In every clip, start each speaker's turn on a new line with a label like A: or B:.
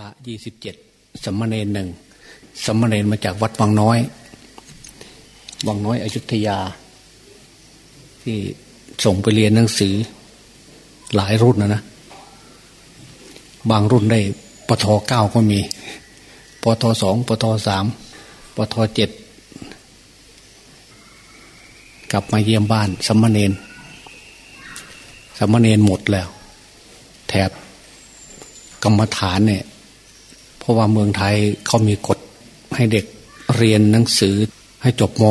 A: พระยี่สิบเจ็ดสมณเณรหนึ่งสมณเณรมาจากวัดวังน้อย วังน้อยอยุธยา ที่ส่งไปเรียนหนังสือ หลายรุ่นนะนะ บางรุ่นได้ปทเก้าก็มีปทสองปทสามปทเจ็ดกลับมาเยี่ยมบ้าน สมณเณรสมณเณรหมดแล้ว แถบกรรมฐานเนี่ย ราะว่าเมืองไทยเขามีกฎให้เด็กเรียนหนังสือให้จบม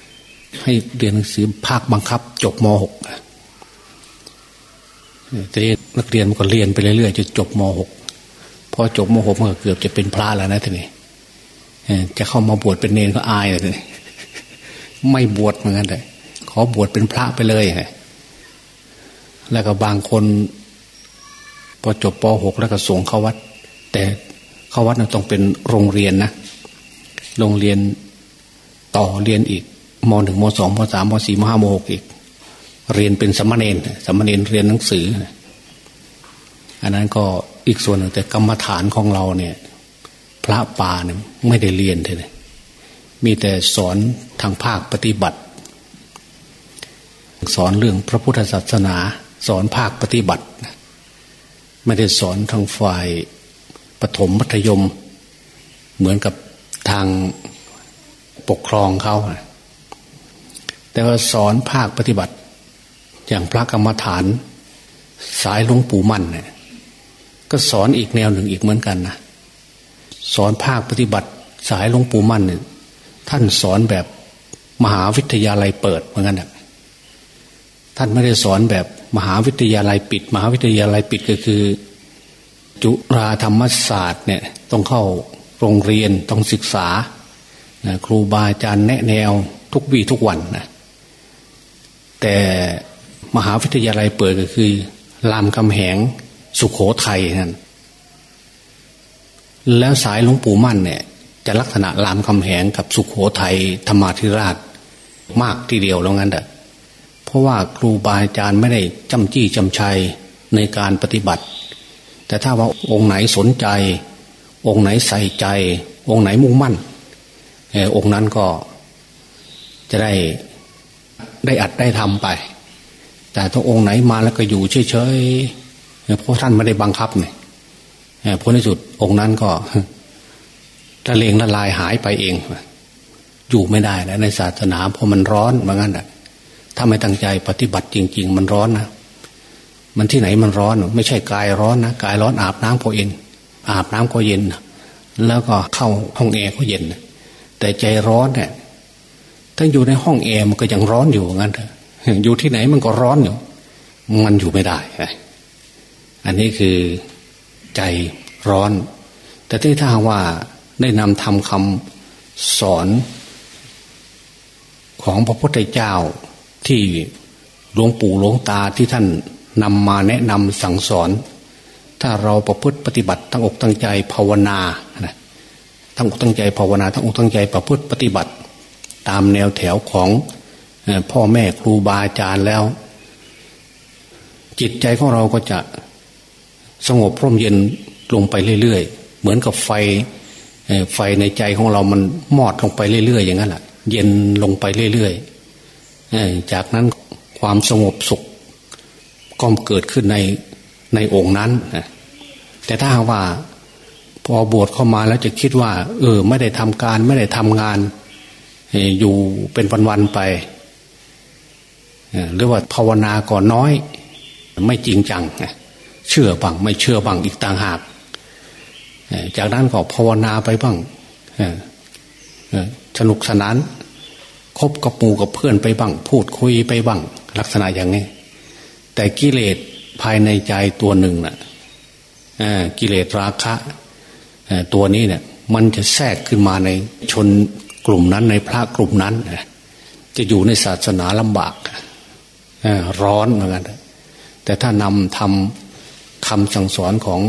A: .6 ให้เรียนหนังสือภาคบังคับ จบม .6 แต่นักเรียนมันก็เรียนไปเรื่อยๆจนจบม .6 พอจบม .6 มันก็เกือบจะเป็นพระแล้วนะทีนี้จะเข้ามาบวชเป็นเนรก็อายเลยทีนี้ไม่บวชเหมือนกันเลยขอบวชเป็นพระไปเลยแล้วก็บางคน พอจบป .6 แล้วก็ส่งเข้าวัด แต่ เข้าวัดนะต้องเป็นโรงเรียนนะโรงเรียนต่อเรียนอีกมหนึ่งมสองมสามมสี่มห้ามหกอีก เรียนเป็นสมณเณรสมณเณรเรียนหนังสือ อันนั้นก็อีกส่วนหนึ่งแต่กรรมฐานของเราเนี่ย พระป่าเนี่ยไม่ได้เรียนเลยมีแต่สอนทางภาคปฏิบัติ สอนเรื่องพระพุทธศาสนา สอนภาคปฏิบัติ ไม่ได้สอนทางฝ่าย ปฐมมัธยม เหมือนกับทางปกครองเขาแต่ว่าสอนภาคปฏิบัติ อย่างพระกรรมฐาน สายหลวงปู่มั่นเนี่ยก็สอนอีกแนวหนึ่งอีกเหมือนกันนะสอนภาคปฏิบัติสายหลวงปู่มั่นเนี่ยท่านสอนแบบมหาวิทยาลัยเปิดเหมือนกันนะท่านไม่ได้สอนแบบมหาวิทยาลัยปิด มหาวิทยาลัยปิดก็คือ จุฬาธรรมศาสตร์เนี่ยต้องเข้าโรงเรียนต้องศึกษาครูบาอาจารย์แนะแนวทุกวี่ทุกวันนะแต่มหาวิทยาลัยเปิดก็คือรามคำแหงสุขโขทัยนั่นแล้วสายหลวงปู่มั่นเนี่ย จะลักษณะรามคำแหงกับสุขโขทัยธรรมาธิราชมากทีเดียวแล้วงั้นเถอะเพราะว่าครูบาอาจารย์ไม่ได้จำจี้จำชัยในการปฏิบัติ แต่ถ้าว่าองค์ไหนสนใจ องค์ไหนใส่ใจ องค์ไหนมุ่งมั่นองค์นั้นก็จะได้ได้อัดได้ทำไป แต่ถ้าองค์ไหนมาแล้วก็อยู่เฉยๆเพราะท่านไม่ได้บังคับเนี่ยผลในสุดองค์นั้นก็ทะเลงละลายหายไปเอง อยู่ไม่ได้แล้วในศาสนาเพราะมันร้อนเหมือนกันถ้าไม่ตั้งใจปฏิบัติจริง ๆ มันร้อนนะ มันที่ไหนมันร้อน ไม่ใช่กายร้อนนะกายร้อนอาบน้ำก็เย็น อาบน้ำก็เย็น แล้วก็เข้าห้องแอร์ก็เย็น แต่ใจร้อนเนี่ยถ้าอยู่ในห้องแอร์มันก็ยังร้อนอยู่งั้นเถอะอยู่ที่ไหนมันก็ร้อนอยู่ มันอยู่ไม่ได้อันนี้คือใจร้อน แต่ที่ถ้าว่าได้นำทำคำสอนของพระพุทธเจ้าที่หลวงปู่หลวงตาที่ท่าน นำมาแนะนำสั่งสอน ถ้าเราประพฤติปฏิบัติทั้งอกตั้งใจภาวนาทั้งอกตั้งใจภาวนาทั้งอกตั้งใจประพฤติปฏิบัติ ตามแนวแถวของพ่อแม่ครูบาอาจารย์แล้ว จิตใจของเราก็จะสงบพร่มเย็นลงไปเรื่อยๆ เหมือนกับไฟไฟในใจของเรามันมอดลงไปเรื่อยๆ อย่างนั้นแหละเย็นลงไปเรื่อยๆจากนั้นความสงบสุข ก็เกิดขึ้นในในองค์นั้นแต่ถ้าว่าพอบวชเข้ามาแล้วจะคิดว่า เออ ไม่ได้ทำการ ไม่ได้ทำงานอยู่เป็นวันๆไปหรือว่าภาวนาก่อนน้อย ไม่จริงจังเชื่อบังไม่เชื่อบังอีกต่างหากจากนั้นก็ภาวนาไปบ้างสนุกสนานคบกับปูกับเพื่อนไปบ้าง พูดคุยไปบ้าง ลักษณะอย่างนี้ แต่กิเลสภายในใจตัวหนึ่งนะ่ะกิเลสราคะตัวนี้เนี่ย มันจะแทรกขึ้นมาในชนกลุ่มนั้นในพระกลุ่มนั้นจะอยู่ในศาสนาลำบากร้อนเหมือนกันแต่ถ้านำทำคำสั่งสอนของ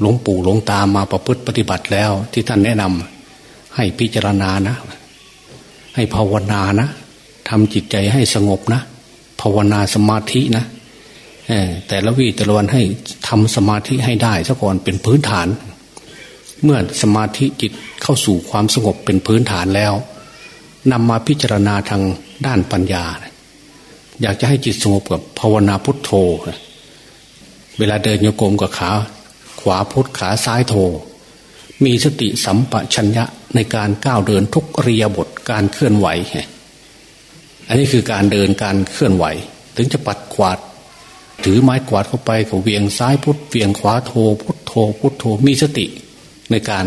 A: หลวงปู่หลวงตามาประพฤติปฏิบัติแล้ว ที่ท่านแนะนำให้พิจารณานะ ให้ภาวนานะทำจิตใจให้สงบนะ ภาวนาสมาธินะ แต่ละวีแต่ละวันให้ทำสมาธิให้ได้ซะก่อนเป็นพื้นฐาน เมื่อสมาธิจิตเข้าสู่ความสงบเป็นพื้นฐานแล้วนำมาพิจารณาทางด้านปัญญา อยากจะให้จิตสงบกับภาวนาพุทโธ เวลาเดินโยกมกับขาขวาพุทขาซ้ายโธมีสติสัมปชัญญะในการก้าวเดินทุกเรียบทการเคลื่อนไหว อันนี้คือการเดินการเคลื่อนไหว ถึงจะปัดกวาด ถือไม้กวาดเข้าไปก็เวียงซ้ายพุทเวียงขวาโทพุทโธพุทโธมีสติในการ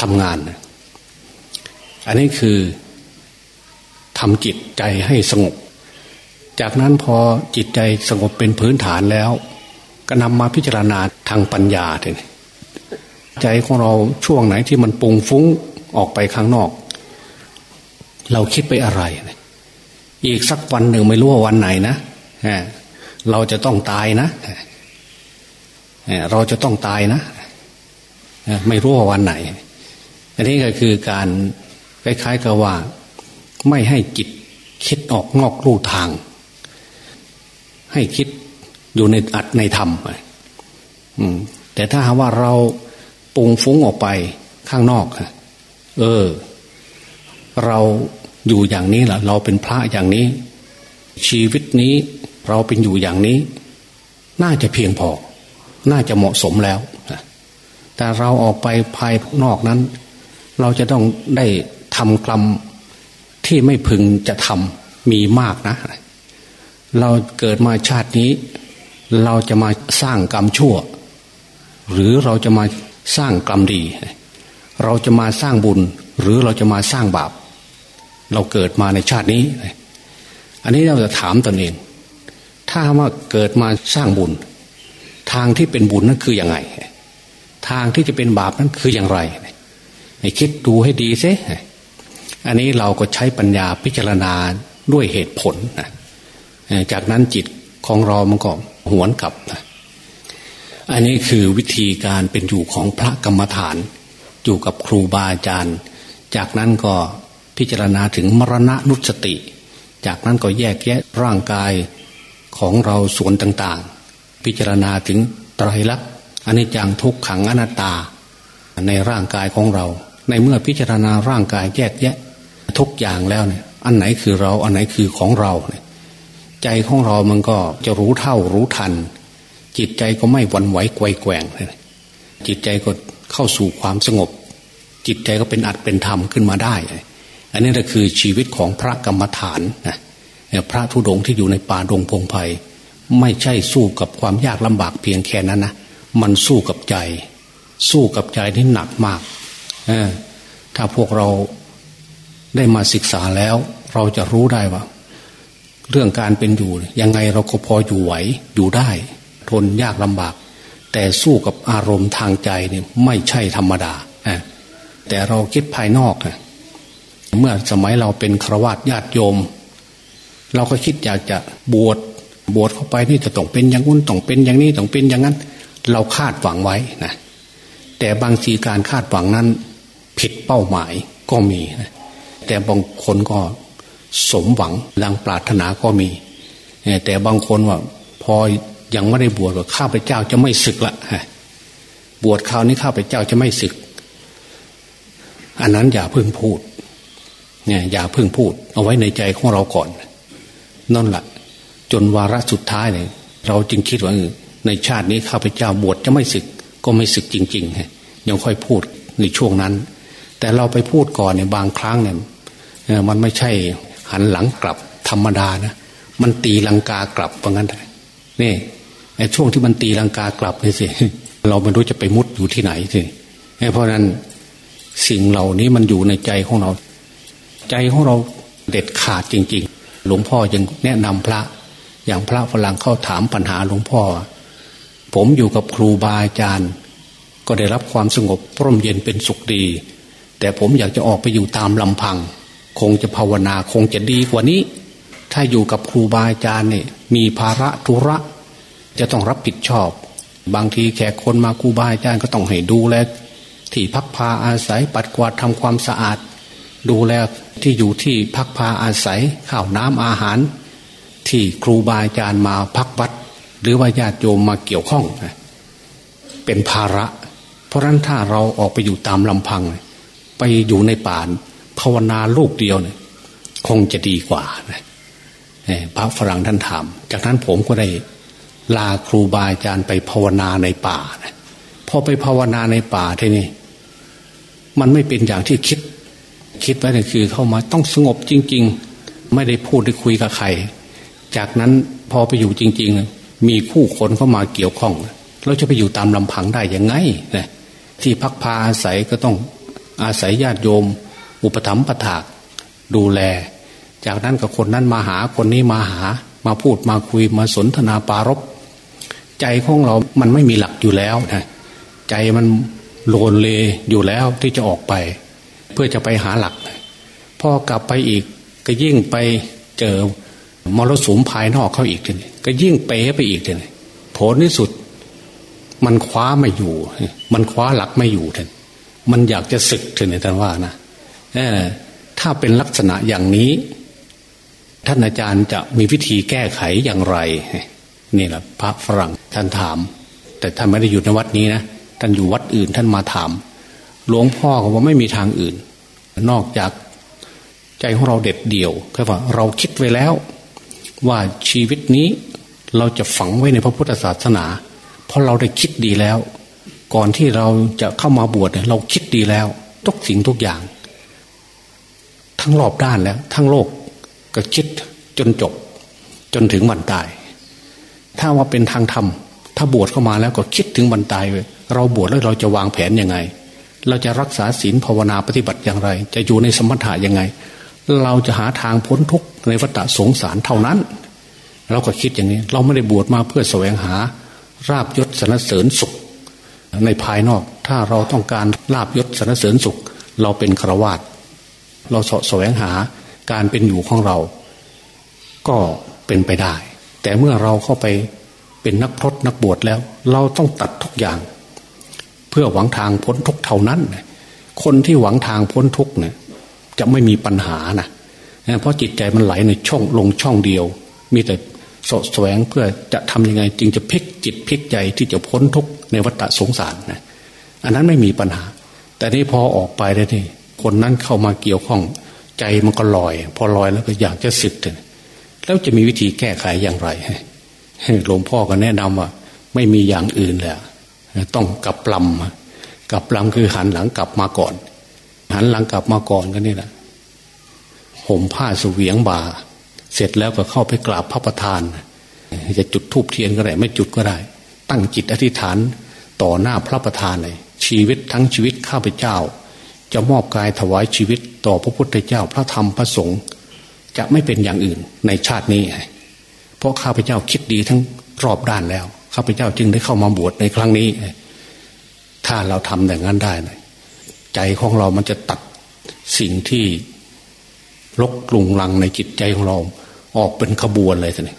A: ทำงาน อันนี้คือทำจิตใจให้สงบ จากนั้นพอจิตใจสงบเป็นพื้นฐานแล้ว ก็นำมาพิจารณาทางปัญญาเถอะใจของเราช่วงไหนที่มันปุงฟุ้งออกไปข้างนอก เราคิดไปอะไร อีกสักวันหนึ่งไม่รู้ว่าวันไหนนะ เราจะต้องตายนะเราจะต้องตายนะไม่รู้ว่าวันไหน อันนี้ก็คือการคล้ายๆกับว่า ไม่ให้จิตคิดออกนอกลู่ทาง ให้คิดอยู่ในอัดในธรรมแต่ถ้าหาว่าเราปุงฟุ้งออกไปข้างนอกเออ เราอยู่อย่างนี้แหละเราเป็นพระอย่างนี้ ชีวิตนี้ เราเป็นอยู่อย่างนี้ น่าจะเพียงพอ น่าจะเหมาะสมแล้วแต่เราออกไปภายนอกนั้น เราจะต้องได้ทำกรรมที่ไม่พึงจะทำมีมากนะ เราเกิดมาชาตินี้ เราจะมาสร้างกรรมชั่ว หรือเราจะมาสร้างกรรมดี เราจะมาสร้างบุญ หรือเราจะมาสร้างบาป เราเกิดมาในชาตินี้ อันนี้เราจะถามตนเอง ถ้าว่าเกิดมาสร้างบุญ ทางที่เป็นบุญนั่นคืออยังไง ทางที่จะเป็นบาปนั้นคืออย่างไรให้คิดดูให้ดีซิอันนี้เราก็ใช้ปัญญาพิจารณาด้วยเหตุผลนะจากนั้นจิตของเรามันก็หวนกลับนะอันนี้คือวิธีการเป็นอยู่ของพระกรรมฐาน อยู่กับครูบาอาจารย์ จากนั้นก็พิจารณาถึงมรณะนุสติ จากนั้นก็แยกแยะร่างกาย ของเราส่วนต่างๆ พิจารณาถึงไตรลักษณ์อันนี้จังทุกขังอนัตตา ในร่างกายของเรา ในเมื่อพิจารณาร่างกายแยกแยะ ทุกอย่างแล้วเนี่ยอันไหนคือเราอันไหนคือของเราเนี่ยใจของเรามันก็จะรู้เท่ารู้ทัน จิตใจก็ไม่วันไหวไกวแกว่งจิตใจก็เข้าสู่ความสงบ จิตใจก็เป็นอัดเป็นธรรมขึ้นมาได้ อันนี้ก็คือชีวิตของพระกรรมฐานนะ พระธุดงที่อยู่ในป่าดงพงไพ่ไม่ใช่สู้กับความยากลำบากเพียงแค่นั้นนะมันสู้กับใจ สู้กับใจที่หนักมากถ้าพวกเราได้มาศึกษาแล้ว เราจะรู้ได้ว่า เรื่องการเป็นอยู่ ยังไงเราก็พออยู่ไหวอยู่ได้ ทนยากลำบาก แต่สู้กับอารมณ์ทางใจเนี่ยไม่ใช่ธรรมดาแต่เราคิดภายนอก เมื่อสมัยเราเป็นครวญญาติโยม เราก็คิดอยากจะบวชบวชเข้าไปนี่จะต้องเป็นอย่างนู้นต้องเป็นอย่างนี้ต้องเป็นอย่างนั้น เราคาดหวังไว้นะแต่บางทีการคาดหวังนั้น ผิดเป้าหมายก็มีนะแต่บางคนก็สมหวังดังปรารถนาก็มี แต่บางคนว่าพอยังไม่ได้บวชว่าข้าพเจ้าจะไม่ศึกละบวชคราวนี้ข้าพเจ้าจะไม่ศึก อันนั้นอย่าเพิ่งพูดเนี่ยอย่าเพิ่งพูด เอาไว้ในใจของเราก่อน นั่นแหละจนวาระสุดท้ายเนี่ยเราจึงคิดว่าในชาตินี้ข้าพเจ้าบวชจะไม่ศึกก็ไม่ศึกจริงๆยังค่อยพูดในช่วงนั้น แต่เราไปพูดก่อนในบางครั้งเนี่ยมันไม่ใช่หันหลังกลับธรรมดานะมันตีลังกากลับว่าะงั้นนี่ไอ้ช่วงที่มันตีลังกากลับนี่สิเราไม่รู้จะไปมุดอยู่ที่ไหนสิเพราะนั้นสิ่งเหล่านี้มันอยู่ในใจของเรา ใจของเราเด็ดขาดจริง ๆ หลวงพ่อยังแนะนำพระ อย่างพระฝรั่งเข้าถามปัญหาหลวงพ่อ ผมอยู่กับครูบาอาจารย์ ก็ได้รับความสงบร่มเย็นเป็นสุขดี แต่ผมอยากจะออกไปอยู่ตามลำพัง คงจะภาวนาคงจะดีกว่านี้ ถ้าอยู่กับครูบาอาจารย์เนี่ยมีภาระธุระ จะต้องรับผิดชอบ บางทีแขกคนมาครูบาอาจารย์ก็ต้องให้ดูแลที่พักพาอาศัยปัดกวาดทำความสะอาด ดูแลที่อยู่ที่พักพาอาศัยข้าวน้ำอาหาร ที่ครูบาอาจารย์มาพักวัด หรือว่าญาติโยมมาเกี่ยวข้อง เป็นภาระ เพราะนั้นถ้าเราออกไปอยู่ตามลำพัง ไปอยู่ในป่าภาวนาลูกเดียวเนี่ยคงจะดีกว่านะพระฝรั่งท่านถาม จากนั้นผมก็ได้ลาครูบาอาจารย์ไปภาวนาในป่านะพอไปภาวนาในป่าทีนี้มันไม่เป็นอย่างที่คิด คิดไว้เนี่ยคือเข้ามาต้องสงบจริง ๆ ไม่ได้พูดได้คุยกับใคร จากนั้นพอไปอยู่จริง ๆ มีคู่คนเข้ามาเกี่ยวข้อง เราจะไปอยู่ตามลำพังได้ยังไงนะที่พักพาอาศัยก็ต้องอาศัยญาติโยม อุปถัมภ์ประถากดูแล จากนั้นกับคนนั้นมาหาคนนี้มาหา มาพูดมาคุยมาสนทนาปารบใจของเรา มันไม่มีหลักอยู่แล้วนะใจมันโลนเลอยู่แล้วที่จะออกไป พื่อจะไปหาหลัก พอกลับไปอีกก็ยิ่งไปเจอมรสุมภายนอกเขาอีกทีนี้ก็ยิ่งเป๋ไปอีกทีนี้ผลที่สุด มันคว้าไม่อยู่ มันคว้าหลักไม่อยู่ท่านมันอยากจะศึกท่านท่านว่านะถ้าเป็นลักษณะอย่างนี้ ท่านอาจารย์จะมีวิธีแก้ไขอย่างไรนี่แหละพระฝรั่งท่านถาม แต่ท่านไม่ได้อยู่ในวัดนี้นะท่านอยู่วัดอื่นท่านมาถาม หลวงพ่อก็ว่าไม่มีทางอื่น นอกจากใจของเราเด็ดเดี่ยวคือว่าเราคิดไว้แล้ว ว่าชีวิตนี้เราจะฝังไว้ในพระพุทธศาสนา เพราะเราได้คิดดีแล้ว ก่อนที่เราจะเข้ามาบวชเนี่ยเราคิดดีแล้ว ทุกสิ่งทุกอย่าง ทั้งรอบด้านแล้ว ทั้งโลกก็คิดจนจบ จนถึงวันตาย ถ้าว่าเป็นทางธรรมถ้าบวชเข้ามาแล้วก็คิดถึงวันตายเลยเราบวชแล้วเราจะวางแผนยังไง เราจะรักษาศีลภาวนาปฏิบัติอย่างไร จะอยู่ในสมถะยังไง เราจะหาทางพ้นทุกข์ในวัฏสงสารเท่านั้น เราก็คิดอย่างนี้ เราไม่ได้บวชมาเพื่อแสวงหา ราบยศสนเสริญสุข ในภายนอก ถ้าเราต้องการลาบยศสนเสริญสุข เราเป็นฆราวาสเราสแสวงหาการเป็นอยู่ของเรา ก็เป็นไปได้ แต่เมื่อเราเข้าไปเป็นนักพรตนักบวชแล้ว เราต้องตัดทุกอย่าง พื่อหวังทางพ้นทุกเท่านั้น คนที่หวังทางพ้นทุกเนี่ยจะไม่มีปัญหานะเพราะจิตใจมันไหลในช่องลงช่องเดียว มีแต่สดแสวงเพื่อจะทํำยังไงจึงจะพลิกจิตพลิกใจที่จะพ้นทุกในวัฏสงสารนะอันนั้นไม่มีปัญหา แต่นี่พอออกไปแล้วนี่คนนั้นเข้ามาเกี่ยวข้อง ใจมันก็ลอย พอลอยแล้วก็อยากจะสึกแล้วจะมีวิธีแก้ไขอย่างไรหลวงพ่อก็แนะนำว่า ไม่มีอย่างอื่นแหละ ต้องกลับลำกลับลำคือหันหลังกลับมาก่อน หันหลังกลับมาก่อนก็นี่แหละห่มผ้าสเวียงบ่า เสร็จแล้วก็เข้าไปกราบพระประธาน จะจุดธูปเทียนก็ได้ ไม่จุดก็ได้ ตั้งจิตอธิษฐานต่อหน้าพระประธานเลย ชีวิตทั้งชีวิตข้าพเจ้า จะมอบกายถวายชีวิตต่อพระพุทธเจ้าพระธรรมพระสงฆ์จะไม่เป็นอย่างอื่นในชาตินี้ เพราะข้าพเจ้าคิดดีทั้งรอบด้านแล้ว ข้าพเจ้าจึงได้เข้ามาบวชในครั้งนี้ ถ้าเราทำอย่างนั้นได้ใจของเรามันจะตัดสิ่งที่ลกลุงลังในจิตใจของเรา ออกเป็นขบวนเลยท่าน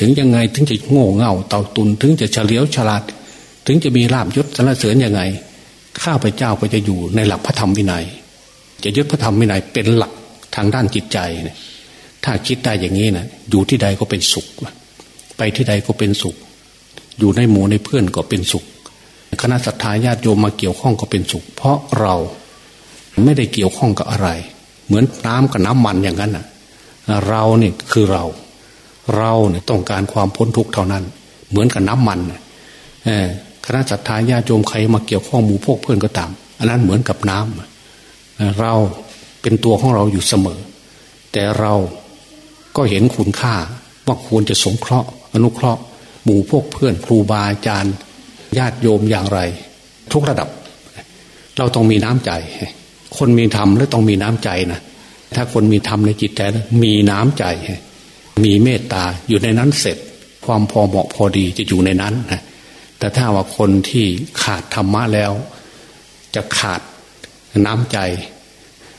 A: ถึงยังไงถึงจะโง่เง่าเต่าตุน ถึงจะเฉลียวฉลาด ถึงจะมีลาบยศสรรเสริญยังไง ข้าพเจ้าก็จะอยู่ในหลักพระธรรมวินัย จะยึดพระธรรมวินัยเป็นหลักทางด้านจิตใจถ้าคิดได้อย่างนี้นะอยู่ที่ใดก็เป็นสุข ไปที่ใดก็เป็นสุข อยู่ในหมู่ในเพื่อนก็เป็นสุข คณะสัตยาญาติโยมมาเกี่ยวข้องก็เป็นสุข เพราะเราไม่ได้เกี่ยวข้องกับอะไร เหมือนน้ำกับน้ำมันอย่างนั้นน่ะ เราเนี่ยคือเรา เราเนี่ยต้องการความพ้นทุกข์เท่านั้น เหมือนกับน้ำมันคณะสัตยาญาติโยมใครมาเกี่ยวข้องหมู่พวกเพื่อนก็ตามอันนั้นเหมือนกับน้ำเราเป็นตัวของเราอยู่เสมอ แต่เราก็เห็นคุณค่าว่าควรจะสงเคราะห์อนุเคราะห์ หมู่พวกเพื่อนครูบาอาจารย์ญาติโยมอย่างไร ทุกระดับ เราต้องมีน้ำใจ คนมีธรรมแล้วต้องมีน้ำใจนะถ้าคนมีธรรมในจิตใจนะมีน้ำใจ มีเมตตาอยู่ในนั้นเสร็จ ความพอเหมาะพอดีจะอยู่ในนั้นนะแต่ถ้าว่าคนที่ขาดธรรมะแล้ว จะขาดน้ำใจ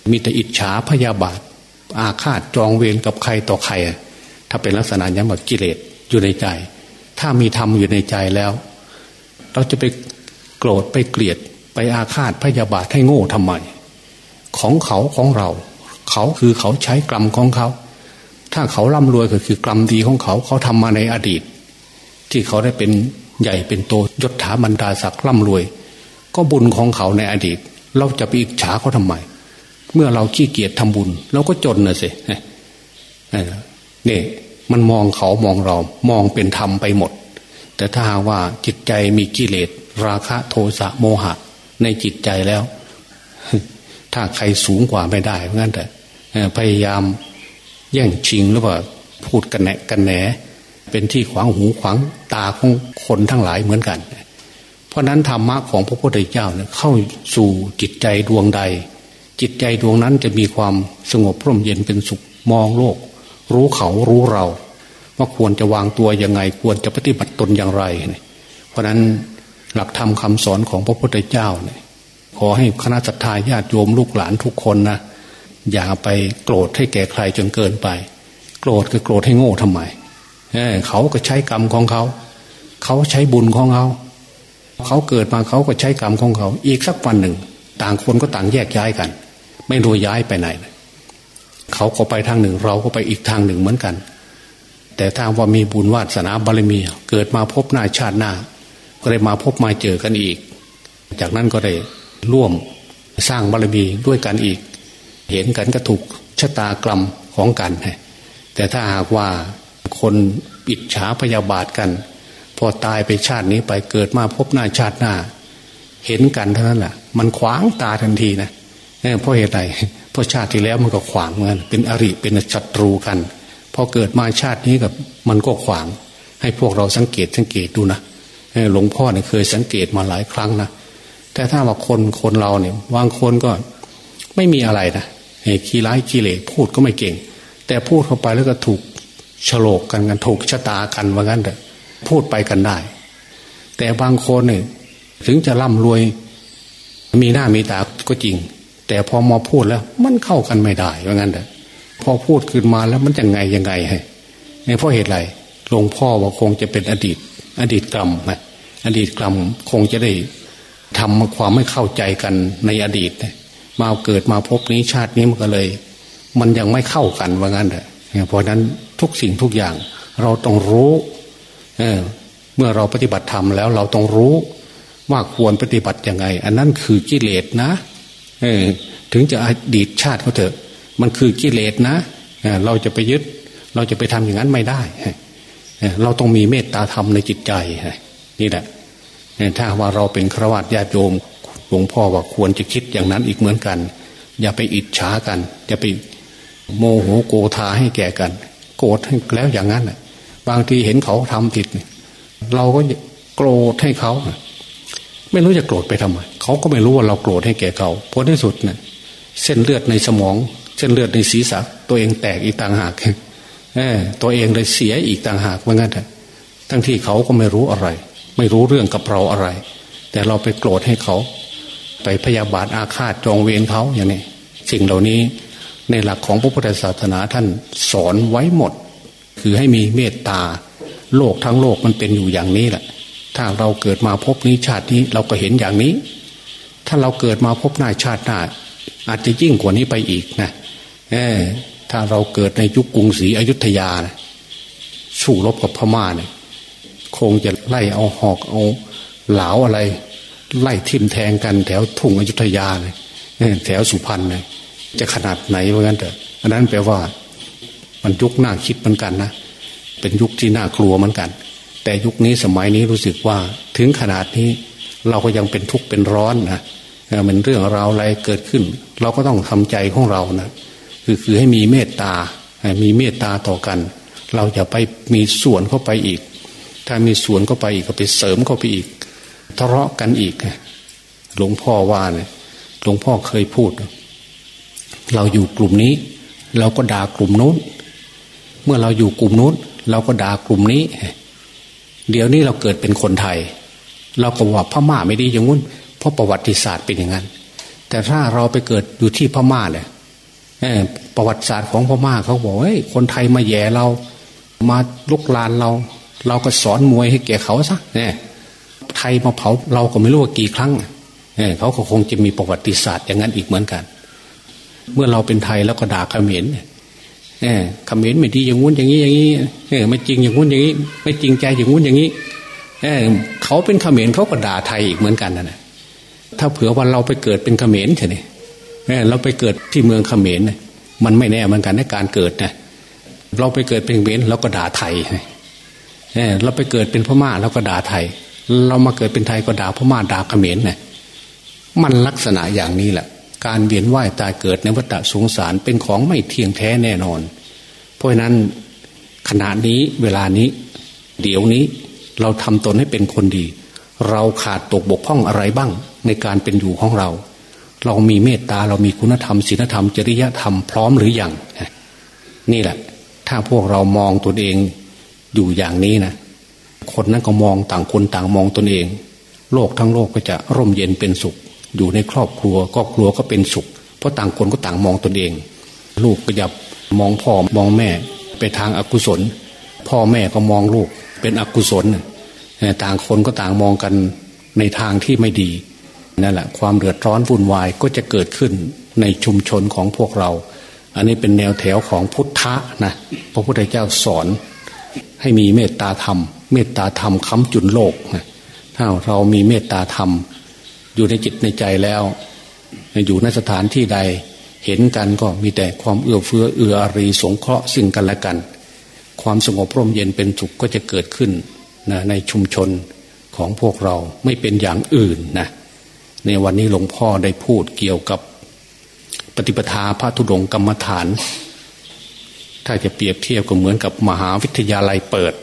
A: มีแต่อิจฉาพยาบาท อาฆาตจองเวรกับใครต่อใคร ถ้าเป็นลักษณะนี้หมดกิเลสอยู่ในใจ ถ้ามีธรรมอยู่ในใจแล้ว เราจะไปโกรธไปเกลียดไปอาฆาตพยาบาทให้โง่ทำไม ของเขาของเรา เขาคือเขาใช้กรรมของเขา ถ้าเขาร่ำรวยก็คือกรรมดีของเขาเขาทำมาในอดีต ที่เขาได้เป็นใหญ่เป็นโตยศถาบรรดาศักดิ์ร่ำรวย ก็บุญของเขาในอดีต เราจะไปอิจฉาเขาทำไม เมื่อเราขี้เกียจทำบุญ เราก็จนน่ะสินี่ มันมองเขามองเรา มองเป็นธรรมไปหมด แต่ถ้าว่าจิตใจมีกิเลส ราคะโทสะโมหะ ในจิตใจแล้ว ถ้าใครสูงกว่าไม่ได้เพราะงั้นแต่พยายามแย่งชิงหรือว่าพูดกันแหนกันแหนเป็นที่ขวางหูขวางตาของคนทั้งหลายเหมือนกัน เพราะนั้นธรรมะของพระพุทธเจ้าเนี่ยเข้าสู่จิตใจดวงใด จิตใจดวงนั้นจะมีความสงบร่มเย็นเป็นสุขมองโลก รู้เขารู้เรา ว่าควรจะวางตัวยังไง ควรจะปฏิบัติตนอย่างไร เพราะนั้นหลักธรรมคาสอนของพระพุทธเจ้าเนี่ยขอให้คณะสัตยาญาติโยมลูกหลานทุกคนนะอย่าไปโกรธให้แก่ใครจนเกินไป โกรธคือโกรธให้โง่ทำไมเเขาก็ใช้กรรมของเขา เขาใช้บุญของเขาเขาเกิดมาเขาก็ใช้กรรมของเขา อีกสักวันหนึ่ง ต่างคนก็ต่างแยกย้ายกัน ไม่รู้ย้ายไปไหน เขาก็ไปทางหนึ่ง เราก็ไปอีกทางหนึ่งเหมือนกัน แต่ถ้าว่ามีบุญวาสนาบารมี เกิดมาพบหน้าชาติหน้า ก็ได้มาพบมาเจอกันอีก จากนั้นก็ได้ร่วมสร้างบารมีด้วยกันอีก เห็นกันก็ถูกชะตากรรมของกันแต่ถ้าหากว่าคนอิจฉาพยาบาทกัน พอตายไปชาตินี้ไปเกิดมาพบหน้าชาติหน้า เห็นกันเท่านั้นแหละมันขวางตาทันทีนะเพราะเหตุใด เพราะชาติที่แล้วมันก็ขวางเหมือนเป็นอริเป็นศัตรูกันพอเกิดมาชาตินี้กับมันก็ขวาง ให้พวกเราสังเกตสังเกตดูนะหลวงพ่อเนี่ยเคยสังเกตมาหลายครั้งนะแต่ถ้าว่าคนคนเราเนี่ยบางคนก็ไม่มีอะไรนะขี้ร้ายขี้เหร่พูดก็ไม่เก่ง แต่พูดเข้าไปแล้วก็ถูกฉลกกันกันถูกชะตากันว่างั้นเถอะพูดไปกันได้ แต่บางคนเนี่ยถึงจะร่ำรวย มีหน้ามีตาก็จริง แต่พอมาพูดแล้วมันเข้ากันไม่ได้ว่างั้นเถอะพอพูดขึ้นมาแล้วมันยังไงยังไงให้เพราะเหตุไรหลวงพ่อว่าคงจะเป็นอดีต อดีตกรรมนะอดีตกรรมคงจะได้ทำความไม่เข้าใจกันในอดีต มาเกิดมาพบนี้ชาตินี้มันก็เลย มันยังไม่เข้ากันว่างั้นเถอะเพราะนั้นทุกสิ่งทุกอย่าง เราต้องรู้เเมื่อเราปฏิบัติธรรมแล้วเราต้องรู้ว่าควรปฏิบัติยังไง อันนั้นคือกิเลสนะ ถึงจะอดีตชาติเขาเถอะ มันคือกิเลสนะเราจะไปยึด เราจะไปทำอย่างนั้นไม่ได้เราต้องมีเมตตาธรรมในจิตใจนี่แหละถ้าว่าเราเป็นฆรวาสญาติโยมหลวงพ่อว่าควรจะคิดอย่างนั้นอีกเหมือนกัน อย่าไปอิจฉากัน อย่าไปโมโหโกธาให้แก่กัน โกรธแล้วอย่างนั้นบางทีเห็นเขาทำผิด เราก็โกรธให้เขา ไม่รู้จะโกรธไปทำไมเขาก็ไม่รู้ว่าเราโกรธให้แก่เขาเพราะที่สุดเนี่ยเส้นเลือดในสมอง เส้นเลือดในศีรษะตัวเองแตกอีกต่างหากเออตัวเองเลยเสียอีกต่างหากว่างั้นทั้งที่เขาก็ไม่รู้อะไร ไม่รู้เรื่องกับเราอะไร แต่เราไปโกรธให้เขา ไปพยาบาทอาฆาตจองเวรเขาอย่างนี้สิ่งเหล่านี้ในหลักของพระพุทธศาสนาท่านสอนไว้หมด คือให้มีเมตตา โลกทั้งโลกมันเป็นอยู่อย่างนี้แหละ ถ้าเราเกิดมาพบนี้ชาตินี้เราก็เห็นอย่างนี้ ถ้าเราเกิดมาพบหน้าชาติหน้าอาจจะยิ่งกว่านี้ไปอีกนะเออถ้าเราเกิดในยุคกรุงศรีอยุธยานะสู้รบกับพม่าเนี่ยคงจะไล่เอาหอกเอาเหลาอะไร ไล่ทิมแทงกันแถวทุ่งอยุธยาเลยแถวสุพรรณเลยจะขนาดไหนเหมือนกันเถอะอันนั้นแปลว่า มันยุคหน่าคิดเหมือนกันนะเป็นยุคที่น่ากลัวเหมือนกัน แต่ยุคนี้สมัยนี้รู้สึกว่าถึงขนาดนี้เราก็ยังเป็นทุกข์เป็นร้อนนะมันเรื่องราวอะไรเกิดขึ้น เราก็ต้องทำใจของเรานะคือคือให้มีเมตตา มีเมตตาต่อกัน เราจะไปมีส่วนเข้าไปอีก ถ้ามีส่วนเข้าไปอีกก็ไปเสริมเข้าไปอีกทะเลาะกันอีกหลวงพ่อว่าเนี่ยหลวงพ่อเคยพูด เราอยู่กลุ่มนี้ เราก็ด่ากลุ่มนู้น เมื่อเราอยู่กลุ่มนู้น เราก็ด่ากลุ่มนี้ เดี๋ยวนี้เราเกิดเป็นคนไทย เราก็ว่าพม่าไม่ดีอย่างงู้นเพราะประวัติศาสตร์เป็นอย่างนั้น แต่ถ้าเราไปเกิดอยู่ที่พม่าเนี่ยประวัติศาสตร์ของพม่าเขาบอกเฮ้ยคนไทยมาแย่เรา มาลุกลานเรา เราก็สอนมวยให้แก่เขาซะเนี่ยไทยมาเผาเราก็ไม่รู้ว่ากี่ครั้งเนี่ยเขาก็คงจะมีประวัติศาสตร์อย่างนั้นอีกเหมือนกัน เมื่อเราเป็นไทยแล้วก็ด่าเขมรเนี่ย ออเขมรไม่ดีอย่างงู้นอย่างนี้อย่างนี้เออไม่จริงอย่างงู้นอย่างนี้ ไม่จริงใจอย่างงู้นอย่างนี้ เออเขาเป็นเขมรเขาก็ด่าไทยอีกเหมือนกันนะถ้าเผื่อว่าเราไปเกิดเป็นเขมรใช่ไหมเราไปเกิดที่เมืองเขมรมันไม่แน่เหมือนกันในการเกิดนะเราไปเกิดเป็นเขมรเราก็ด่าไทยเราไปเกิดเป็นพม่าเราก็ด่าไทย เรามาเกิดเป็นไทยก็ด่าพม่าด่าเขมรนะมันลักษณะอย่างนี้แหละ การเวียนว่ายตายเกิดในวัฏสงสารเป็นของไม่เที่ยงแท้แน่นอน เพราะนั้นขณะนี้เวลานี้ เดี๋ยวนี้เราทำตนให้เป็นคนดี เราขาดตกบกพร่องอะไรบ้างในการเป็นอยู่ของเรา เรามีเมตตาเรามีคุณธรรมศีลธรรม จริยธรรมพร้อมหรืออยังนี่แหละ ถ้าพวกเรามองตนเองอยู่อย่างนี้นะคนนั้นก็มองต่างคนต่างมองตนเอง โลกทั้งโลกก็จะร่มเย็นเป็นสุข อยู่ในครอบครัวก็ครัวก็เป็นสุข เพราะต่างคนก็ต่างมองตนเอง ลูกก็อย่ามองพ่อมองแม่ไปทางอากุศล พ่อแม่ก็มองลูกเป็นอกุศลต่างคนก็ต่างมองกันในทางที่ไม่ดีนั่นแหละความเดือดร้อนวุ่นวายก็จะเกิดขึ้นในชุมชนของพวกเรา อันนี้เป็นแนวแถวของพุทธะนะพระพุทธเจ้าสอนให้มีเมตตาธรรม เมตตาธรรมค้ำจุนโลกนะถ้าเรามีเมตตาธรรม อยู่ในจิตในใจแล้ว อยู่ในสถานที่ใด เห็นกันก็มีแต่ความเอื้อเฟื้อเอื้ออารีสงเคราะห์สิ่งกันและกัน ความสงบร่มเย็นเป็นสุขก็จะเกิดขึ้นนะในชุมชนของพวกเราไม่เป็นอย่างอื่นนะในวันนี้หลวงพ่อได้พูดเกี่ยวกับปฏิปทาพระธุดงกรรมฐาน ถ้าจะเปรียบเทียบก็เหมือนกับมหาวิทยาลัยเปิด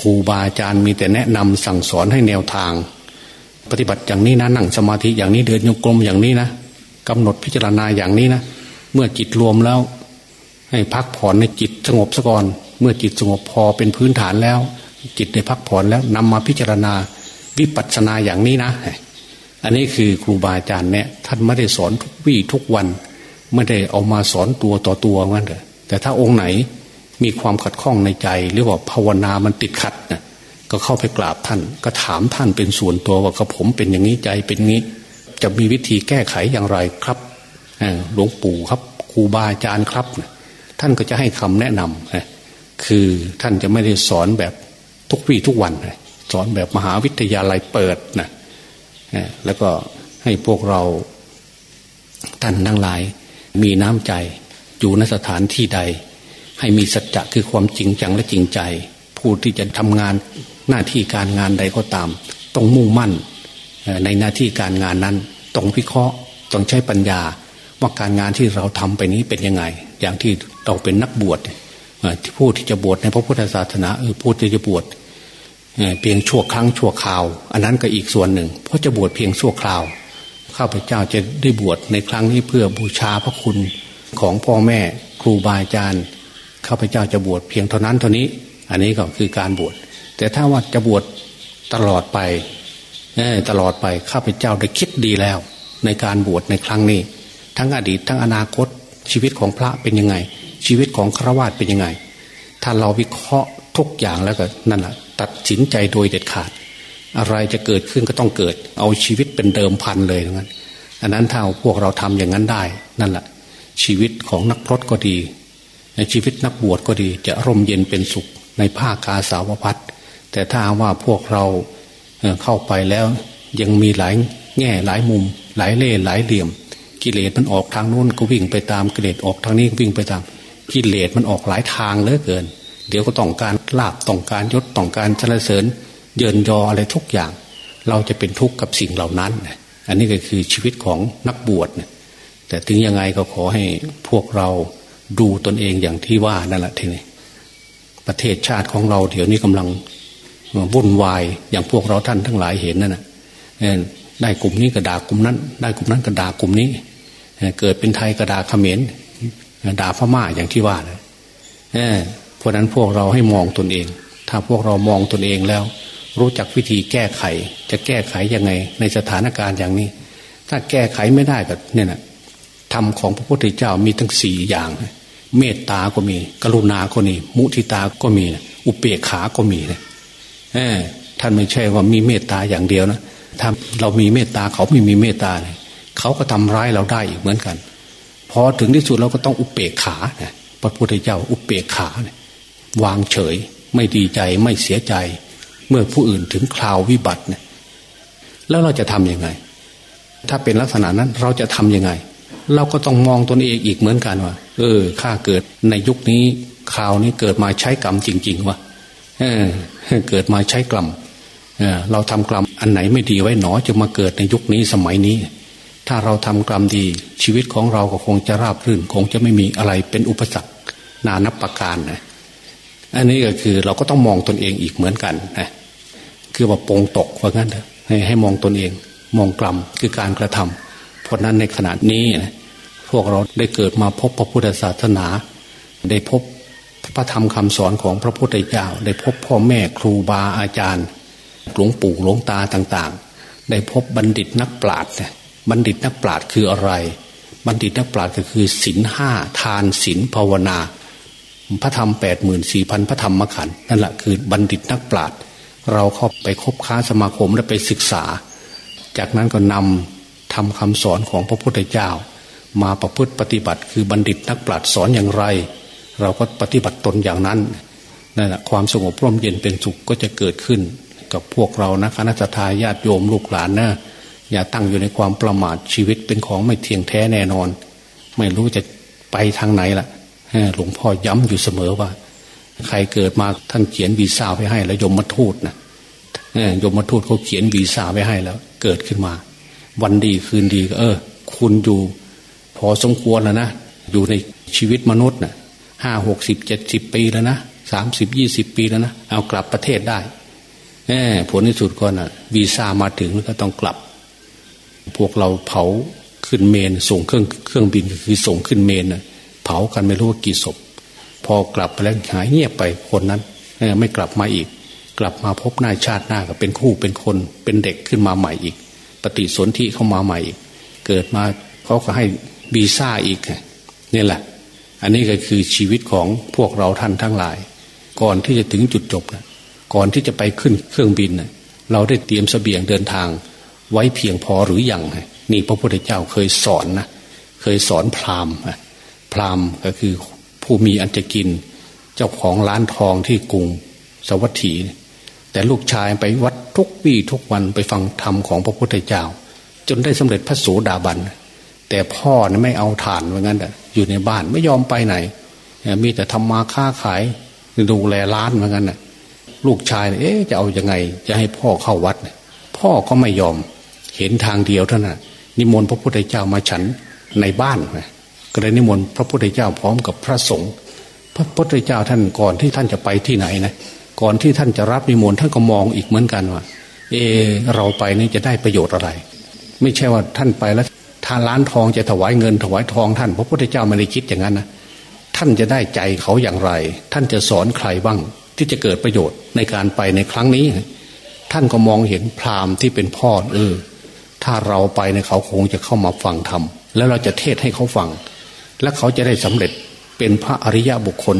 A: ครูบาอาจารย์มีแต่แนะนำสั่งสอนให้แนวทาง ปฏิบัติอย่างนี้นะนั่งสมาธิอย่างนี้เดินโยกลมอย่างนี้นะกำหนดพิจารณาอย่างนี้นะเมื่อจิตรวมแล้ว ให้พักผ่อนในจิตสงบสะก่อน เมื่อจิตสงบพอเป็นพื้นฐานแล้ว จิตได้พักผ่อนแล้วนำมาพิจารณาวิปัสสนาอย่างนี้นะ อันนี้คือครูบาอาจารย์เนี่ยท่านไม่ได้สอนทุกวี่ทุกวันไม่ได้เอามาสอนตัวต่อตัวงั้นเถอะแต่ถ้าองค์ไหนมีความขัดข้องในใจ หรือว่าภาวนามันติดขัดนะ ก็เข้าไปกราบท่าน ก็ถามท่านเป็นส่วนตัวว่ากับผมเป็นอย่างนี้ใจเป็นงี้ จะมีวิธีแก้ไขอย่างไรครับหลวงปู่ครับครูบาอาจารย์ครับ ท่านก็จะให้คำแนะนำคือท่านจะไม่ได้สอนแบบทุกวี่ทุกวันสอนแบบมหาวิทยาลัยเปิดนะแล้วก็ให้พวกเราท่านทั้งหลาย มีน้ำใจอยู่ในสถานที่ใด ให้มีสัจจะคือความจริงจังและจริงใจ ผู้ที่จะทำงาน หน้าที่การงานใดก็ตาม ต้องมุ่งมั่นในหน้าที่การงานนั้นต้องวิเคราะห์ต้องใช้ปัญญา ว่าการงานที่เราทำไปนี้เป็นยังไง อย่างที่เราเป็นนักบวชผู้ที่จะบวชในพระพุทธศาสนาเออผู้ที่จะบวชเพียงชั่วครั้งชั่วคราว อันนั้นก็อีกส่วนหนึ่ง เพราะจะบวชเพียงชั่วคราวข้าพเจ้าจะได้บวชในครั้งนี้เพื่อบูชาพระคุณของพ่อแม่ครูบาอาจารย์ข้าพเจ้าจะบวชเพียงเท่านั้นเท่านี้ อันนี้ก็คือการบวช แต่ถ้าว่าจะบวชตลอดไปตลอดไปข้าพเจ้าได้คิดดีแล้ว ในการบวชในครั้งนี้ ทั้งอดีตทั้งอนาคตชีวิตของพระเป็นยังไง ชีวิตของฆราวาสเป็นยังไง ถ้าเราวิเคราะห์ทุกอย่างแล้วก็นั่นแหละตัดสินใจโดยเด็ดขาด อะไรจะเกิดขึ้นก็ต้องเกิด เอาชีวิตเป็นเดิมพันเลยนั้นอันนั้นถ้าพวกเราทำอย่างนั้นได้ นั่นแหละชีวิตของนักพรตก็ดี ในชีวิตนักบวชก็ดีจะร่มเย็นเป็นสุขในภาคกาสาวพัด แต่ถ้าว่าพวกเราเข้าไปแล้วยังมีหลายแง่หลายมุม หลายเล่หลายเหลี่ยม กิเลสมันออกทางโน้นก็วิ่งไปตามกิเลสออกทางนี้ก็วิ่งไปตาม กิเลสมันออกหลายทางเหลือเกิน เดี๋ยวก็ต้องการลาบต้องการยศต้องการเจริญเสริญ เยินยออะไรทุกอย่าง เราจะเป็นทุกข์กับสิ่งเหล่านั้น อันนี้ก็คือชีวิตของนักบวชแต่ถึงยังไงก็ขอให้พวกเราดูตนเองอย่างที่ว่านั่นแหละทีนี้ประเทศชาติของเราเดี๋ยวนี้กำลัง วุ่นวายอย่างพวกเราท่านทั้งหลายเห็นนั่นนะได้กลุ่มนี้กระดากลุ่มนั้น ได้กลุ่มนั้นกระดากลุ่มนี้ เกิดเป็นไทยกระดาเขมรด่าพม่าอย่างที่ว่าเลยเพราะนั้นพวกเราให้มองตนเอง ถ้าพวกเรามองตนเองแล้ว รู้จักวิธีแก้ไข จะแก้ไขยังไง ในสถานการณ์อย่างนี้ ถ้าแก้ไขไม่ได้ก็เนี่ยนะธรรมของพระพุทธเจ้ามีทั้งสี่อย่าง เมตตาก็มี กรุณาก็มี มุทิตาก็มี อุเบกขาก็มีนะ ท่านไม่ใช่ว่ามีเมตตาอย่างเดียวนะถ้าเรามีเมตตาเขาไม่มีเมตตาเลยเขาก็ทำร้ายเราได้อีกเหมือนกันพอถึงที่สุดเราก็ต้องอุเบกขานี่ยพระพุทธเจ้าอุเบกขาเนี่ยวางเฉย ไม่ดีใจไม่เสียใจ เมื่อผู้อื่นถึงคราววิบัติเนี่ยแล้วเราจะทํำยังไง ถ้าเป็นลักษณะนั้นเราจะทํำยังไง เราก็ต้องมองตนเองอีกเหมือนกันว่าเออข้าเกิดในยุคนี้คราวนี้เกิดมาใช้กรรมจริง ๆวะ เออเกิดมาใช้กรรมเเราทำกรรมอันไหนไม่ดีไว้หนอจะมาเกิดในยุคนี้สมัยนี้ ถ้าเราทำกรรมดีชีวิตของเราก็คงจะราบรื่น คงจะไม่มีอะไรเป็นอุปสรรคนานับประการนะอันนี้ก็คือเราก็ต้องมองตนเองอีกเหมือนกันนะคือว่าปงตกว่างั้นเถอะให้ให้มองตนเอง มองกรรมคือการกระทำเพราะนั้นในขณะนี้นะพวกเราได้เกิดมาพบพระพุทธศาสนา ได้พบ พระธรรมคำสอนของพระพุทธเจ้า ได้พบพ่อแม่ครูบาอาจารย์หลวงปู่หลวงตาต่างๆ ได้พบบัณฑิตนักปราชญ์บัณฑิตนักปราชญ์คืออะไร บัณฑิตนักปราชญ์ก็คือศีลห้าทานศีลภาวนา พระธรรมแปดหมื่นสี่พันพระธรรมขันธ์นั่นแหละคือบัณฑิตนักปราชญ์เราเข้าไปคบค้าสมาคมและไปศึกษา จากนั้นก็นำทำคำสอนของพระพุทธเจ้า มาประพฤติปฏิบัติ คือบัณฑิตนักปราชญ์สอนอย่างไร เราก็ปฏิบัติตนอย่างนั้นนั่นแหละความสงบร่มเย็นเป็นสุขก็จะเกิดขึ้น กับพวกเรานะคณะทาญาติโยมลูกหลานนะอย่าตั้งอยู่ในความประมาทชีวิตเป็นของไม่เที่ยงแท้แน่นอน ไม่รู้จะไปทางไหนละหลวงพ่อย้ำอยู่เสมอว่า ใครเกิดมาท่านเขียนวีซ่าไว้ให้ แล้วยมมาทูตนะยมมาทูตเขาเขียนวีซ่าไว้ให้แล้ว เกิดขึ้นมา วันดีคืนดีก็เออ คุณอยู่ พอสมควรแล้วนะอยู่ในชีวิตมนุษย์น่ะ ห้าหกสิบเจ็ดสิบปีแล้วนะสามสิบยี่สิบปีแล้วนะเอากลับประเทศได้เออผลที่สุดก็นะ่ะวีซ่ามาถึงก็ต้องกลับ พวกเราเผาขึ้นเมน ส่งเครื่องเครื่องบินคือส่งขึ้นเมนนะเผากันไม่รู้ว่ากี่ศพ พอกลับไปแล้วหายเงียบไปคนนั้นไม่กลับมาอีก กลับมาพบหน้าชาติหน้าก็เป็นคู่เป็นคนเป็นเด็กขึ้นมาใหม่อีก ปฏิสนธิเข้ามาใหม่อีก เกิดมาเขาก็ให้บีซ่าอีกนี่แหละ อันนี้ก็คือชีวิตของพวกเราท่านทั้งหลาย ก่อนที่จะถึงจุดจบนะก่อนที่จะไปขึ้นเครื่องบินนะเราได้เตรียมสเสบียงเดินทาง ไว้เพียงพอหรืออยังนี่พระพุทธเจ้าเคยสอนนะเคยสอนพราหมณ์พราหมณ์ก็คือผู้มีอันจะกิน เจ้าของร้านทองที่กรุงสวัสดีแต่ลูกชายไปวัดทุกวี่ทุกวันไปฟังธรรมของพระพุทธเจ้า จนได้สำเร็จพระโสดาบัน แต่พ่อนะไม่เอาฐานว่างั้นอยู่ในบ้านไม่ยอมไปไหน มีแต่ทำมาค้าขายดูแลร้านว่างั้นลูกชายเอ๊ะจะเอาอยัางไง จะให้พ่อเข้าวัด พ่อก็ไม่ยอมเห็นทางเดียวเท่านั้นนิมนต์พระพุทธเจ้ามาฉันในบ้านก็เลยนิมนต์พระพุทธเจ้าพร้อมกับพระสงฆ์พระพุทธเจ้าท่านก่อนที่ท่านจะไปที่ไหนนะก่อนที่ท่านจะรับนิมนต์ท่านก็มองอีกเหมือนกันว่า เออเราไปนี่จะได้ประโยชน์อะไร ไม่ใช่ว่าท่านไปแล้ว ทานล้านทองจะถวายเงินถวายทองท่าน พระพุทธเจ้าไม่ได้คิดอย่างนั้นนะท่านจะได้ใจเขาอย่างไร ท่านจะสอนใครบ้างที่จะเกิดประโยชน์ในการไปในครั้งนี้ ท่านก็มองเห็นพราหมณ์ที่เป็นพ่อเออ ถ้าเราไปในเขาคงจะเข้ามาฟังธรรมแล้วเราจะเทศให้เขาฟัง และเขาจะได้สำเร็จเป็นพระอริยบุคคล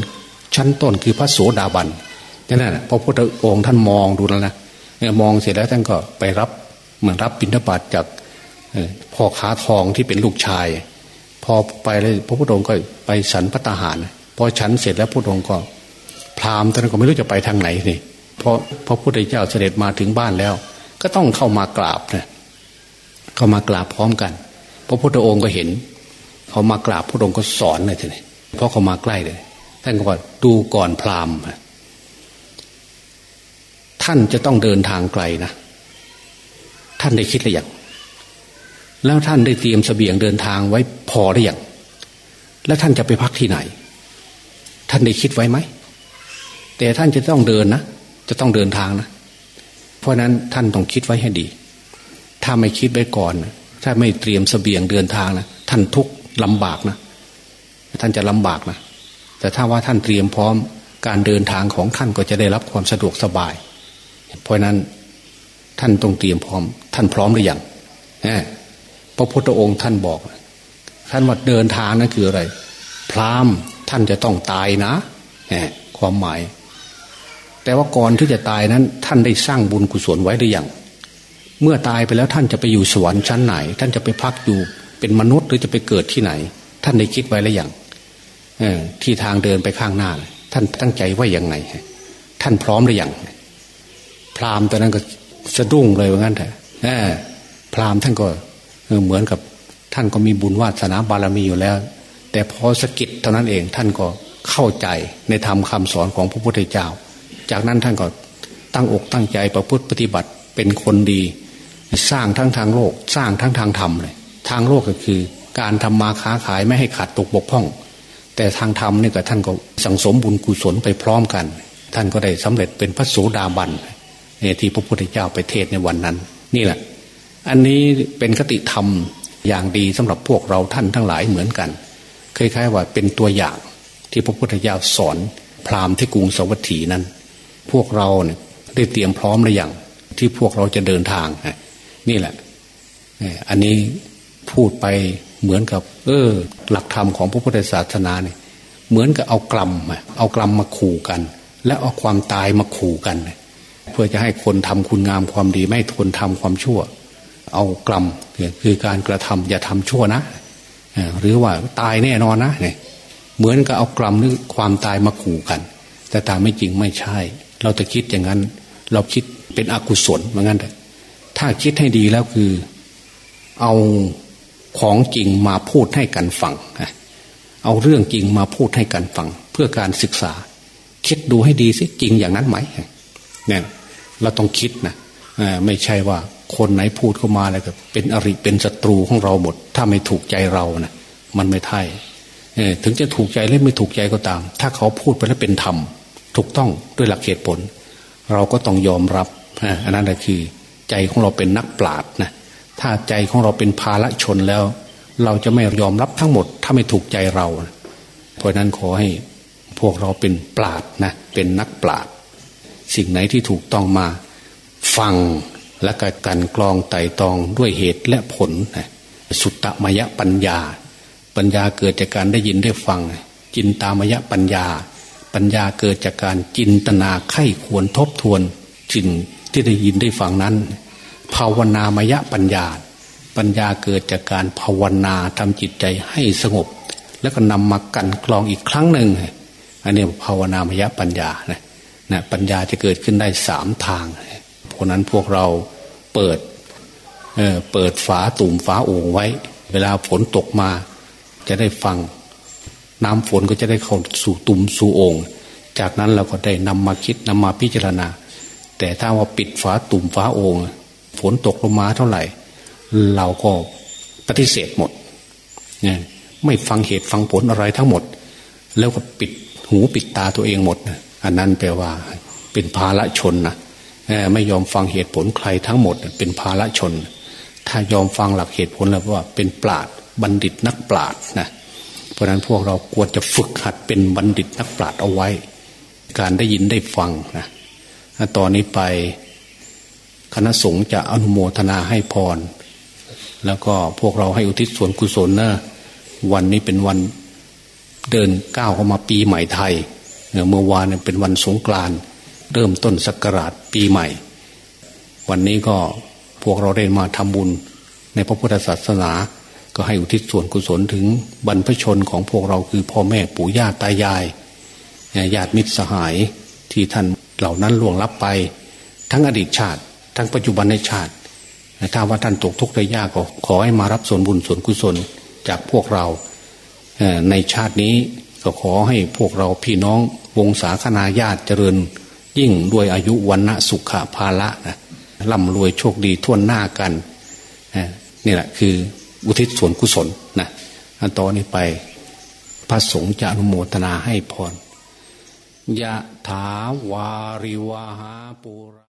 A: ชั้นต้นคือพระโสดาบันนั่นแหละพระพุทธองค์ท่านมองดูแล้วนะมองเสร็จแล้วท่านก็ไปรับเหมือนรับบิณฑบาตจาก พ่อค้าทองที่เป็นลูกชาย พอไปเลยพระพุทธองค์ก็ไปฉันพระตาหารพอฉันเสร็จแล้วพระพุทธองค์ก็ พราหมณ์ท่านก็ไม่รู้จะไปทางไหนนี่เพราะพระพุทธเจ้าเสด็จมาถึงบ้านแล้ว ก็ต้องเข้ามากราบนะเข้ามากราบพร้อมกัน พระพุทธองค์ก็เห็น เขามากราบพระองค์ก็สอนเลยทีนี้เพราะเขามาใกล้เลย ท่านก็บอกดูก่อนพราหมณ์ท่านจะต้องเดินทางไกลนะ ท่านได้คิดหรือยัง แล้วท่านได้เตรียมสเสบียงเดินทางไว้พอหรือยังแล้วท่านจะไปพักที่ไหน ท่านได้คิดไว้ไหม แต่ท่านจะต้องเดินนะ จะต้องเดินทางนะ เพราะนั้นท่านต้องคิดไว้ให้ดี ถ้าไม่คิดไว้ก่อนถ้าไม่เตรียมสเสบียงเดินทางนะท่านทุกลำบากนะท่านจะลำบากนะแต่ถ้าว่าท่านเตรียมพร้อมการเดินทางของท่านก็จะได้รับความสะดวกสบาย เพราะนั้นท่านต้องเตรียมพร้อม ท่านพร้อมหรือยัง พระพุทธองค์ท่านบอก ท่านว่าเดินทางนั่นคืออะไร พรามท่านจะต้องตายนะความหมาย แต่ว่าก่อนที่จะตายนั้น ท่านได้สร้างบุญกุศลไว้หรือยังเมื่อตายไปแล้วท่านจะไปอยู่สวรรค์ชั้นไหน ท่านจะไปพักอยู่เป็นมนุษย์หรือจะไปเกิดที่ไหน ท่านได้คิดไว้แล้วอย่างที่ทางเดินไปข้างหน้า ท่านตั้งใจว่าอย่างไงท่านพร้อมหรือยังพรามตอนนั้นก็สะดุ้งเลยว่างั้นเถอะพรามท่านก็ เหมือนกับท่านก็มีบุญวาสนาบารมีอยู่แล้ว แต่พอสกิดเท่านั้นเองท่านก็เข้าใจในธรรมคาสอนของพระพุทธเจ้า จากนั้นท่านก็ตั้งอกตั้งใจประพฤติปฏิบัติเป็นคนดี สร้างทั้งทางโลกสร้างทั้งทางธรรมเลยทางโลกก็คือ การทำมาค้าขายไม่ให้ขาดตกบกพร่อง แต่ทางธรรมนี่ก็ท่านก็สังสมบุญกุศลไปพร้อมกัน ท่านก็ได้สำเร็จเป็นพระโสดาบันที่พระพุทธเจ้าไปเทศในวันนั้น นี่แหละ อันนี้เป็นคติธรรมอย่างดีสำหรับพวกเราท่านทั้งหลายเหมือนกันคล้ายๆว่าเป็นตัวอย่างที่พระพุทธเจ้าสอนพราหมณ์ที่กรุงสวัสดีนั้น พวกเราเนี่ยได้เตรียมพร้อมหรือยังที่พวกเราจะเดินทางนี่แหละอันนี้พูดไปเหมือนกับ เออ หลักธรรมของพระพุทธศาสนาเนี่ยเหมือนกับเอากลัมเอากลัมมาขู่กัน และเอาความตายมาขู่กัน เพื่อจะให้คนทำคุณงามความดีไม่ทนทำความชั่ว เอากลัมคือการกระทำอย่าทำชั่วนะหรือว่าตายแน่นอนนะเนี่ยเหมือนกับเอากลัมหรือความตายมาขู่กัน แต่ตามไม่จริงไม่ใช่ เราจะคิดอย่างนั้น เราคิดเป็นอกุศลเหมือนกันถ้าคิดให้ดีแล้วคือเอาของจริงมาพูดให้กันฟังเอาเรื่องจริงมาพูดให้กันฟัง เพื่อการศึกษา คิดดูให้ดีสิจริงอย่างนั้นไหมเนี่ยเราต้องคิดนะไม่ใช่ว่า คนไหนพูดเข้ามาอะไรก็เป็นอริเป็นศัตรูของเราหมด ถ้าไม่ถูกใจเรานะมันไม่ใช่ถึงจะถูกใจหรือไม่ถูกใจก็ตาม ถ้าเขาพูดไปแล้วเป็นธรรมถูกต้องด้วยหลักเหตุผล เราก็ต้องยอมรับอันนั้นแหละคือ ใจของเราเป็นนักปราชญ์นะถ้าใจของเราเป็นภาละชนแล้ว เราจะไม่ยอมรับทั้งหมด ถ้าไม่ถูกใจเรา เพราะนั้นขอให้พวกเราเป็นปราดนะเป็นนักปราด สิ่งไหนที่ถูกต้องมา ฟัง และกกันกรองไต่ตองด้วยเหตุและผล สุตตมยปัญญา ปัญญาเกิดจากการได้ยินได้ฟัง จินตามยปัญญา ปัญญาเกิดจากการจินตนาไข้ควรทบทวนจินที่ได้ยินได้ฟังนั้น ภาวนามยปัญญา ปัญญาเกิดจากการภาวนาทำจิตใจให้สงบ แล้วก็นำมากันกรองอีกครั้งหนึ่งอันนี้ภาวนามยปัญญานะนะปัญญาจะเกิดขึ้นได้สามทางเพราะนั้นพวกเราเปิดเเปิดฝาตุ่มฝาโอ่งไว้ เวลาฝนตกมาจะได้ฟัง น้ำฝนก็จะได้เข้าสู่ตุ่มสู่โอ่งจากนั้นเราก็ได้นำมาคิดนำมาพิจารณา แต่ถ้าว่าปิดฝาตุ่มฝาโอ่งฝนตกลงมาเท่าไหร่ เราก็ปฏิเสธหมดไม่ฟังเหตุฟังผลอะไรทั้งหมด แล้วก็ปิดหูปิดตาตัวเองหมดอันนั้นแปลว่าเป็นภาละชนนะ ไม่ยอมฟังเหตุผลใครทั้งหมด เป็นภาละชน ถ้ายอมฟังหลักเหตุผลแล้วว่าเป็นปราดบัณฑิตนักปราดนะเพราะนั้นพวกเราควรจะฝึกหัดเป็นบัณฑิตนักปราดเอาไว้ การได้ยินได้ฟังนะตอนนี้ไปคณะสงฆ์จะอนุโมทนาให้พร แล้วก็พวกเราให้อุทิศส่วนกุศลนะวันนี้เป็นวันเดินก้าวเข้ามาปีใหม่ไทยเมื่อวานเป็นวันสงกรานต์ เริ่มต้นศักราชปีใหม่ วันนี้ก็พวกเราได้มาทำบุญในพระพุทธศาสนา ก็ให้อุทิศส่วนกุศลถึงบรรพชนของพวกเราคือพ่อแม่ปู่ย่าตายายญาติมิตรสหายที่ท่านเหล่านั้นล่วงลับไป ทั้งอดีตชาติ ทั้งปัจจุบันในชาติถ้าว่าท่านตกทุกข์ได้ยากก็ขอให้มารับส่วนบุญส่วนกุศลจากพวกเราในชาตินี้ก็ขอให้พวกเราพี่น้องวงศาคณาญาติเจริญ ยิ่งด้วยอายุวันณะสุขภาละนะร่ำรวยโชคดีทั่วหน้ากันนี่แหละคืออุทิศส่วนกุศลนะอันต่อนนี้ไปพระสงฆ์จะอนุโมทนาให้พรยะถาวาริวาหาปุร